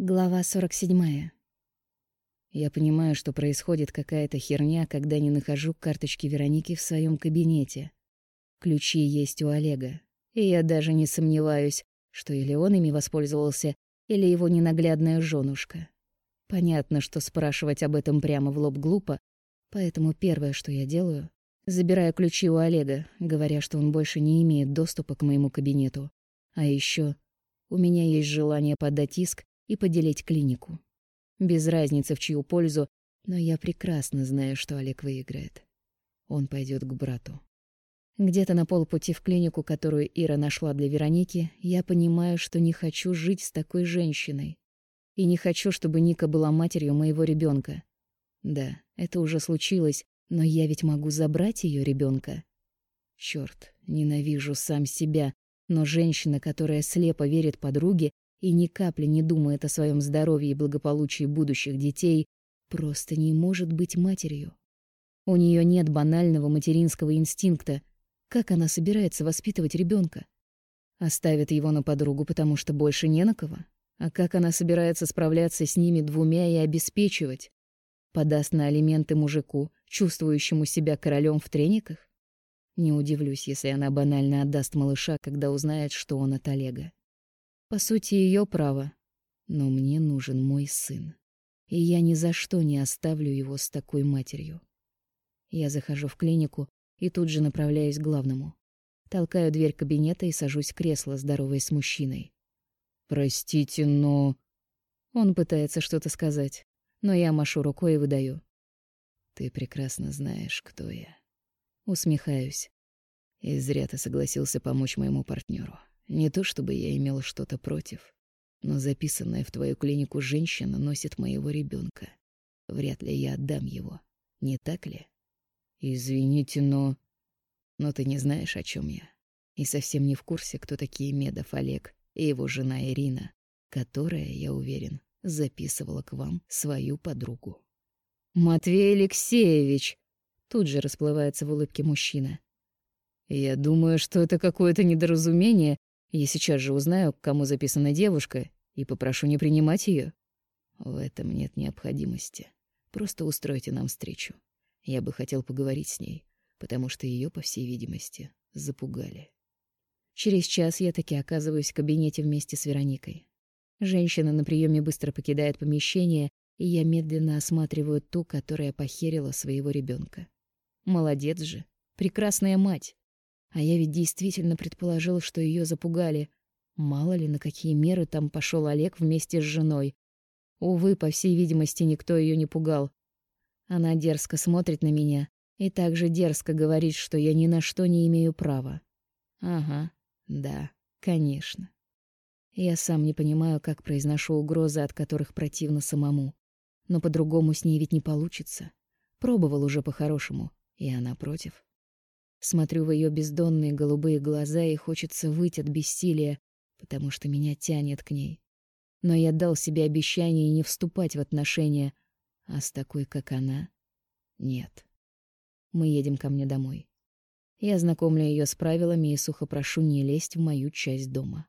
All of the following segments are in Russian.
Глава 47. Я понимаю, что происходит какая-то херня, когда не нахожу карточки Вероники в своем кабинете. Ключи есть у Олега, и я даже не сомневаюсь, что или он ими воспользовался, или его ненаглядная жёнушка. Понятно, что спрашивать об этом прямо в лоб глупо, поэтому первое, что я делаю, забираю ключи у Олега, говоря, что он больше не имеет доступа к моему кабинету. А ещё у меня есть желание подать иск и поделить клинику. Без разницы в чью пользу, но я прекрасно знаю, что Олег выиграет. Он пойдет к брату. Где-то на полпути в клинику, которую Ира нашла для Вероники, я понимаю, что не хочу жить с такой женщиной. И не хочу, чтобы Ника была матерью моего ребенка. Да, это уже случилось, но я ведь могу забрать ее ребенка. Черт, ненавижу сам себя, но женщина, которая слепо верит подруге, и ни капли не думает о своем здоровье и благополучии будущих детей, просто не может быть матерью. У нее нет банального материнского инстинкта. Как она собирается воспитывать ребенка? Оставит его на подругу, потому что больше не на кого? А как она собирается справляться с ними двумя и обеспечивать? Подаст на алименты мужику, чувствующему себя королем в трениках? Не удивлюсь, если она банально отдаст малыша, когда узнает, что он от Олега. По сути, ее право. Но мне нужен мой сын. И я ни за что не оставлю его с такой матерью. Я захожу в клинику и тут же направляюсь к главному. Толкаю дверь кабинета и сажусь в кресло, здороваясь с мужчиной. «Простите, но...» Он пытается что-то сказать, но я машу рукой и выдаю. «Ты прекрасно знаешь, кто я». Усмехаюсь. И зря ты согласился помочь моему партнеру. Не то чтобы я имел что-то против, но записанная в твою клинику женщина носит моего ребенка. Вряд ли я отдам его. Не так ли? Извините, но... Но ты не знаешь, о чем я. И совсем не в курсе, кто такие Медов Олег и его жена Ирина, которая, я уверен, записывала к вам свою подругу. «Матвей Алексеевич!» Тут же расплывается в улыбке мужчина. «Я думаю, что это какое-то недоразумение, я сейчас же узнаю, к кому записана девушка, и попрошу не принимать ее. В этом нет необходимости. Просто устройте нам встречу. Я бы хотел поговорить с ней, потому что ее, по всей видимости, запугали. Через час я таки оказываюсь в кабинете вместе с Вероникой. Женщина на приеме быстро покидает помещение, и я медленно осматриваю ту, которая похерила своего ребенка. Молодец же, прекрасная мать. А я ведь действительно предположил, что ее запугали. Мало ли, на какие меры там пошел Олег вместе с женой. Увы, по всей видимости, никто ее не пугал. Она дерзко смотрит на меня и также дерзко говорит, что я ни на что не имею права. Ага, да, конечно. Я сам не понимаю, как произношу угрозы, от которых противно самому. Но по-другому с ней ведь не получится. Пробовал уже по-хорошему, и она против. Смотрю в ее бездонные голубые глаза и хочется выйти от бессилия, потому что меня тянет к ней. Но я дал себе обещание не вступать в отношения, а с такой, как она, нет. Мы едем ко мне домой. Я знакомлю ее с правилами и сухо прошу не лезть в мою часть дома.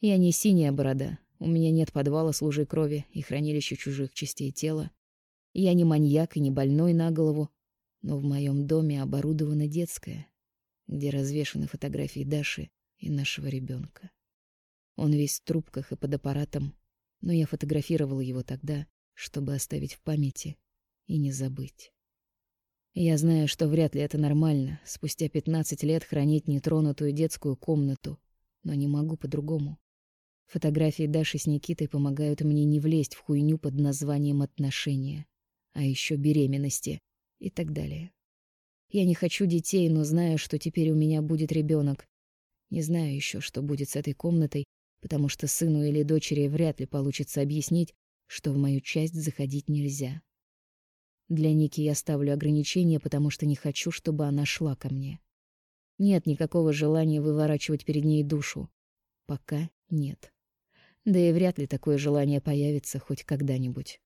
Я не синяя борода, у меня нет подвала с лужей крови и хранилища чужих частей тела. Я не маньяк и не больной на голову, но в моем доме оборудована детская, где развешаны фотографии Даши и нашего ребенка. Он весь в трубках и под аппаратом, но я фотографировал его тогда, чтобы оставить в памяти и не забыть. Я знаю, что вряд ли это нормально, спустя 15 лет хранить нетронутую детскую комнату, но не могу по-другому. Фотографии Даши с Никитой помогают мне не влезть в хуйню под названием «отношения», а еще беременности — и так далее. Я не хочу детей, но знаю, что теперь у меня будет ребенок. Не знаю еще, что будет с этой комнатой, потому что сыну или дочери вряд ли получится объяснить, что в мою часть заходить нельзя. Для Ники я ставлю ограничения, потому что не хочу, чтобы она шла ко мне. Нет никакого желания выворачивать перед ней душу. Пока нет. Да и вряд ли такое желание появится хоть когда-нибудь.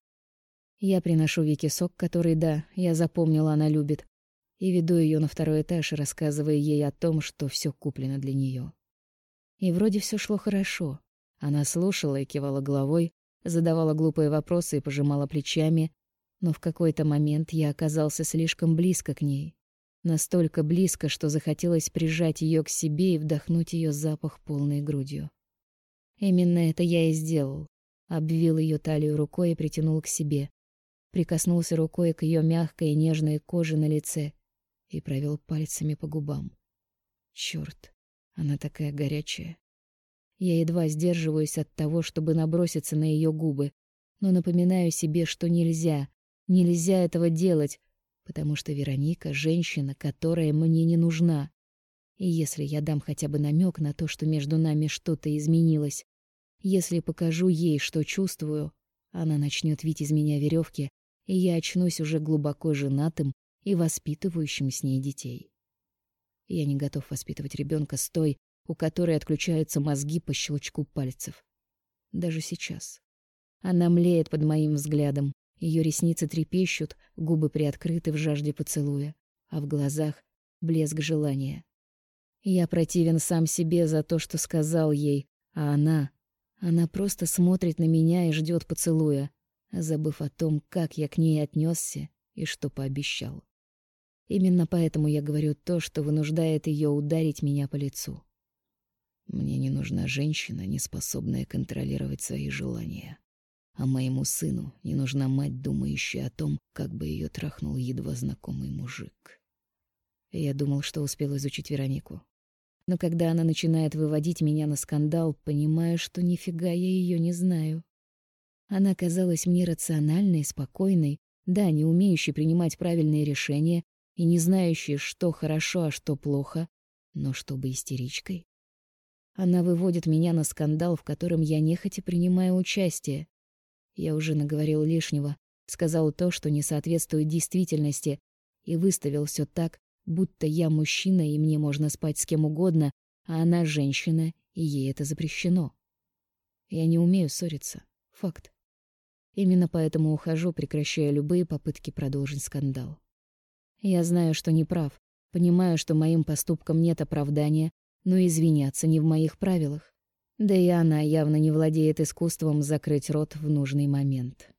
Я приношу Вике сок, который, да, я запомнила, она любит, и веду ее на второй этаж, рассказывая ей о том, что все куплено для нее. И вроде все шло хорошо. Она слушала и кивала головой, задавала глупые вопросы и пожимала плечами, но в какой-то момент я оказался слишком близко к ней. Настолько близко, что захотелось прижать ее к себе и вдохнуть ее запах полной грудью. Именно это я и сделал. Обвил ее талию рукой и притянул к себе. Прикоснулся рукой к ее мягкой и нежной коже на лице и провел пальцами по губам. Черт, она такая горячая. Я едва сдерживаюсь от того, чтобы наброситься на ее губы, но напоминаю себе, что нельзя, нельзя этого делать, потому что Вероника — женщина, которая мне не нужна. И если я дам хотя бы намек на то, что между нами что-то изменилось, если покажу ей, что чувствую, она начнет вить из меня веревки, и я очнусь уже глубоко женатым и воспитывающим с ней детей. Я не готов воспитывать ребенка с той, у которой отключаются мозги по щелчку пальцев. Даже сейчас. Она млеет под моим взглядом, ее ресницы трепещут, губы приоткрыты в жажде поцелуя, а в глазах блеск желания. Я противен сам себе за то, что сказал ей, а она... Она просто смотрит на меня и ждет поцелуя, забыв о том, как я к ней отнесся и что пообещал. Именно поэтому я говорю то, что вынуждает ее ударить меня по лицу. Мне не нужна женщина, не способная контролировать свои желания. А моему сыну не нужна мать, думающая о том, как бы ее трахнул едва знакомый мужик. Я думал, что успел изучить Веронику. Но когда она начинает выводить меня на скандал, понимаю, что нифига я ее не знаю. Она казалась мне рациональной, спокойной, да, не умеющей принимать правильные решения и не знающей, что хорошо, а что плохо, но чтобы истеричкой. Она выводит меня на скандал, в котором я нехотя принимаю участие. Я уже наговорил лишнего, сказал то, что не соответствует действительности, и выставил все так, будто я мужчина, и мне можно спать с кем угодно, а она женщина, и ей это запрещено. Я не умею ссориться. Факт. Именно поэтому ухожу, прекращая любые попытки продолжить скандал. Я знаю, что не прав, понимаю, что моим поступкам нет оправдания, но извиняться не в моих правилах. Да и она явно не владеет искусством закрыть рот в нужный момент.